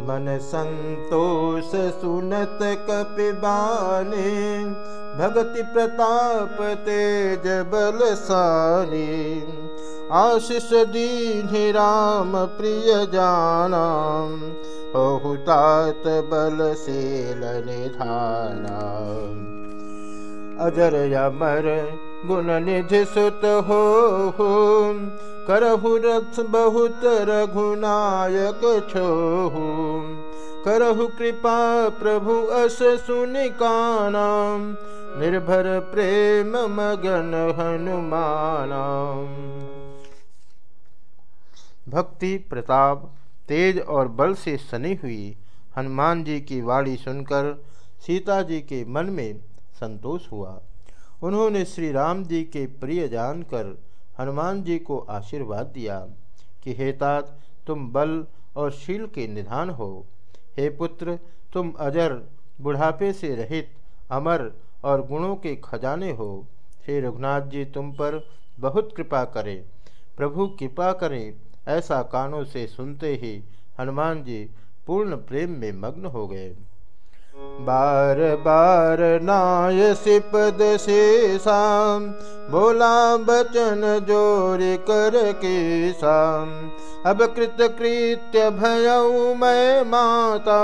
मन संतोष सुनत कपिबाने भगति प्रताप तेज बल सानी। आशीष दीन राम प्रिय जाना बहुतात बल सेल निधाना। अजर अमर गुण निधि सुत हो करहु रथ बहुत रघुनायक छोहू। करहु कृपा प्रभु अस सुनिकाना निर्भर प्रेम मगन हनुमान। भक्ति, प्रताप, तेज और बल से सनी हुई हनुमान जी की वाणी सुनकर सीता जी के मन में संतोष हुआ। उन्होंने श्री राम जी के प्रिय जानकर हनुमान जी को आशीर्वाद दिया कि, हे तात, तुम बल और शील के निधान हो। हे पुत्र, तुम अजर, बुढ़ापे से रहित, अमर और गुणों के खजाने हो। श्री रघुनाथ जी, तुम पर बहुत कृपा करें। प्रभु कृपा करें, ऐसा कानों से सुनते ही हनुमान जी पूर्ण प्रेम में मग्न हो गए। बार बार नाय सिपद शेषाम बोला बचन ज़ोर कर के शाम अब कृत कृत्य भयऊ मैं माता,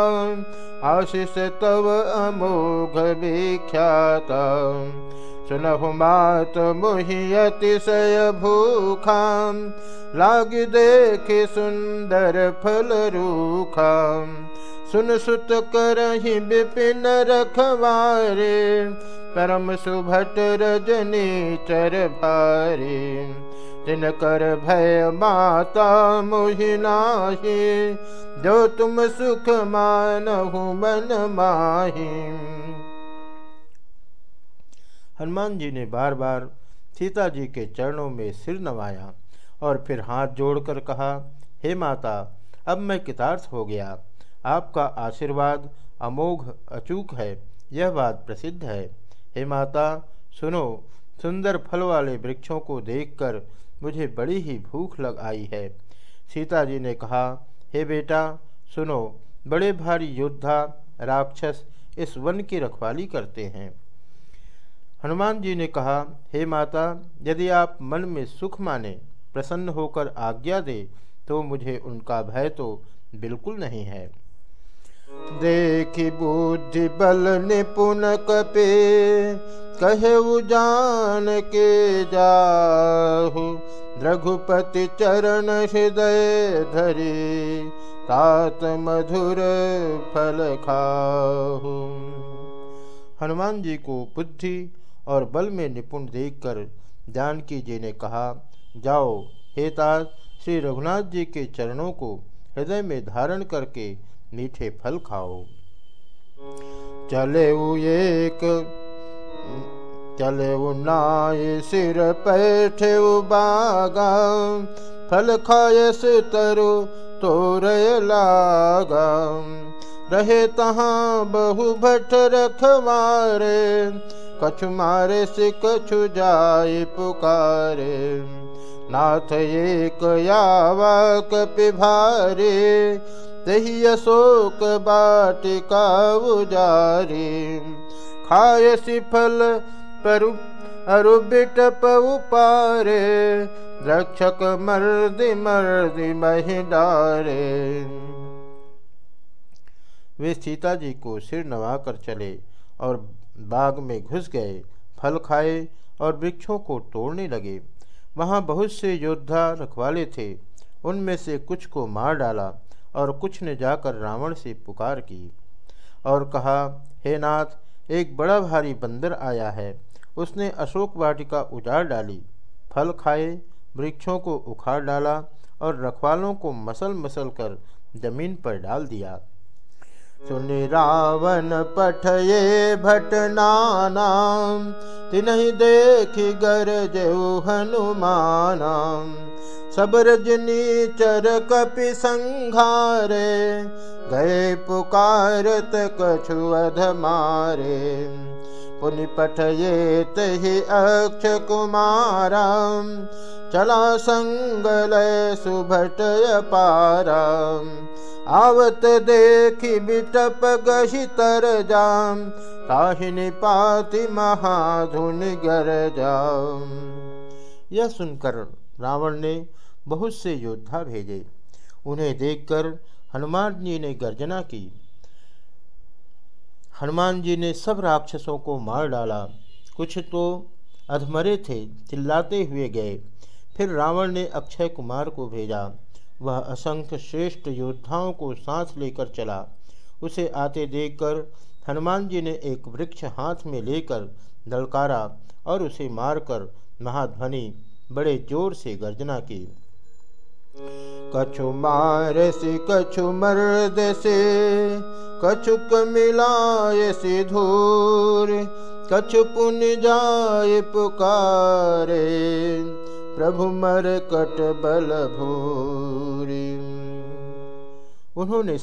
आशीष तव अमोघ विख्याता। सुनहु मात मोहि अतिशय भूखा, लाग देख सुंदर फल रूखा। सुन सुत करही विपिन रखवारे, परम सुभट रजनी चर भारे। तिन कर भय माता मोहिनाही जो तुम सुख मानहु मन माही। हनुमान जी ने बार बार सीता जी के चरणों में सिर नवाया और फिर हाथ जोड़कर कहा, हे माता, अब मैं कितार्थ हो गया। आपका आशीर्वाद अमोघ, अचूक है। यह बात प्रसिद्ध है। हे माता, सुनो, सुंदर फल वाले वृक्षों को देखकर मुझे बड़ी ही भूख लग आई है। सीता जी ने कहा, हे बेटा, सुनो, बड़े भारी योद्धा, राक्षस इस वन की रखवाली करते हैं। हनुमान जी ने कहा, हे माता, यदि आप मन में सुख माने, प्रसन्न होकर आज्ञा दे तो मुझे उनका भय तो बिल्कुल नहीं है। देखी बुद्धि बल निपुण कपे, कहे जान के जाहु। रघुपति चरण हृदय धरे, तात मधुर फल खाहु। हनुमान जी को बुद्धि और बल में निपुण देखकर जानकी जी ने कहा, जाओ, हे ताज श्री रघुनाथ जी के चरणों को हृदय में धारण करके मीठे फल खाओ। चले एक, चले नाय सिर पैठे बागा। फल खाए से तरु तोर लागा। रहे तहाँ बहु भट रखवारे कछु मारे से कछु जाए पुकारे। नाथ एक यावा कपिभारे तही अशोक बाटिका उजारी। खाए सिफल परु अरु बिटप उपारे रक्षक मर्दि मर्दि मही डारे। वे सीता जी को सिर नवाकर चले और बाग में घुस गए, फल खाए और वृक्षों को तोड़ने लगे। वहाँ बहुत से योद्धा रखवाले थे, उनमें से कुछ को मार डाला। और कुछ ने जाकर रावण से पुकार की और कहा, हे नाथ, एक बड़ा भारी बंदर आया है। उसने अशोक वाटिका उजाड़ डाली, फल खाए, वृक्षों को उखाड़ डाला और रखवालों को मसल मसल कर ज़मीन पर डाल दिया। सुनि रावण पठये भटनाना तिन्हि देखि गरज हनुमान। सब रजनी चर कपि संघारे, गए पुकारत कछु अध मारे। पुनि पठये तहि अक्ष कुमारा, चला संगल सुभट पारा आवत देखी बिटप गही तर जाम ताहिनी पाति महाधुन गर जाम यह सुनकर रावण ने बहुत से योद्धा भेजे। उन्हें देखकर हनुमान जी ने गर्जना की। हनुमान जी ने सब राक्षसों को मार डाला। कुछ तो अधमरे थे, चिल्लाते हुए गए। फिर रावण ने अक्षय कुमार को भेजा। वह असंख्य श्रेष्ठ योद्धाओं को सांस लेकर चला। उसे आते देखकर हनुमान जी ने एक वृक्ष हाथ में लेकर दलकारा और उसे मारकर महाध्वनि बड़े ज़ोर से गर्जना की। कछु मार से, कछु मर्द से कछुक मिलाए से धूर, कछु पुन जाए पुकारे, प्रभु मर कट बल भूरी उन्होंने